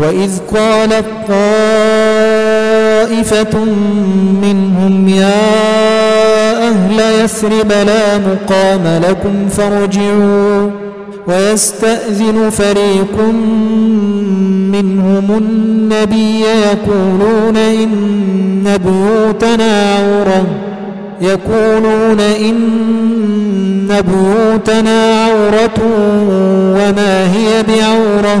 وإذ قالت طائفة منهم يا أهل يثرب لا مقام لكم فارجعوا ويستأذن فريق منهم النبي يقولون إن بيوتنا عورة يقولون إن بيوتنا عورة وما هي بعورة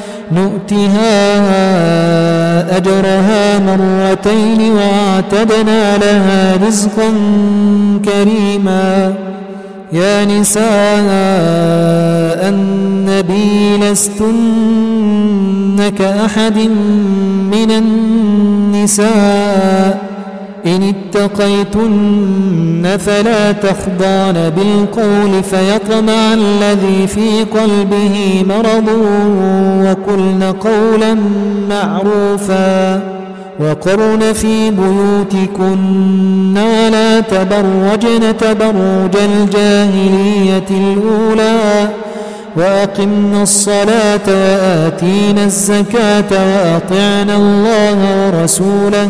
نؤتها أجرها مرتين واعتدنا لها رزقا كريما. يا نساء النبي لستن كأحد من النساء. إن اتقيتن فلا تخضعن بالقول فيطمع الذي في قلبه مرض وقلن قولا معروفا وقرن في بيوتكن ولا تبرجن تبرج الجاهلية الأولى وأقمنا الصلاة وآتينا الزكاة وأطعنا الله ورسوله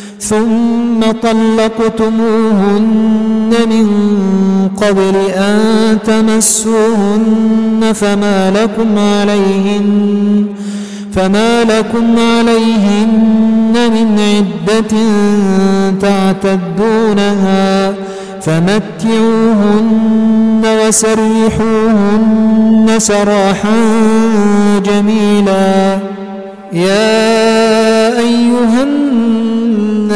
ثم طلقتموهن من قبل أن تمسوهن فما لكم عليهن فما لكم عليهن من عدة تعتدونها فمتعوهن وسرحوهن سراحا جميلا. يا أيها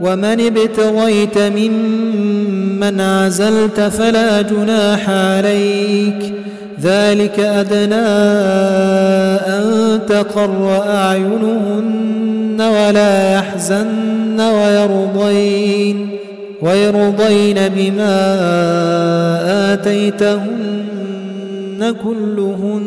ومن ابتغيت ممن عزلت فلا جناح عليك. ذلك أدنى أن تقر أعينهن ولا يحزن ويرضين ويرضين بما آتيتهن كلهن.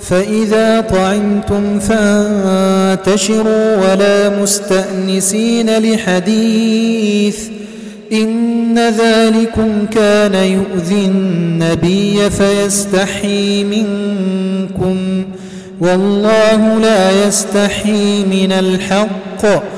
فإذا طعمتم فانتشروا ولا مستأنسين لحديث إن ذلكم كان يؤذي النبي فيستحي منكم والله لا يستحي من الحق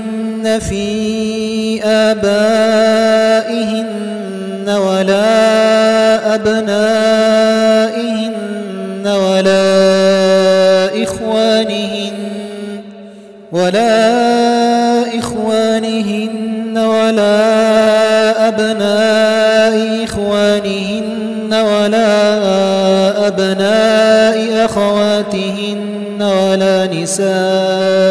في آبائهن ولا أبنائهن ولا إخوانهن ولا إخوانهن ولا أبناء إخوانهن ولا أبناء أخواتهن ولا نسائهن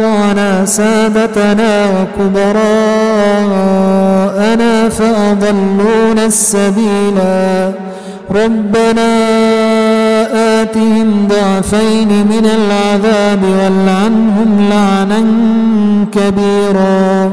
أطعنا سادتنا وكبراءنا فأضلونا السبيلا. ربنا آتهم ضعفين من العذاب والعنهم لعنا كبيرا.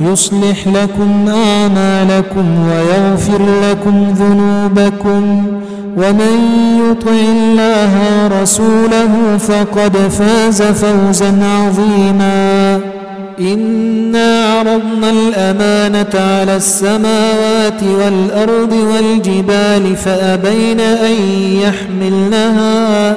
يصلح لكم أعمالكم ويغفر لكم ذنوبكم ومن يطع الله ورسوله فقد فاز فوزا عظيما إنا عرضنا الأمانة على السماوات والأرض والجبال فأبين أن يحملنها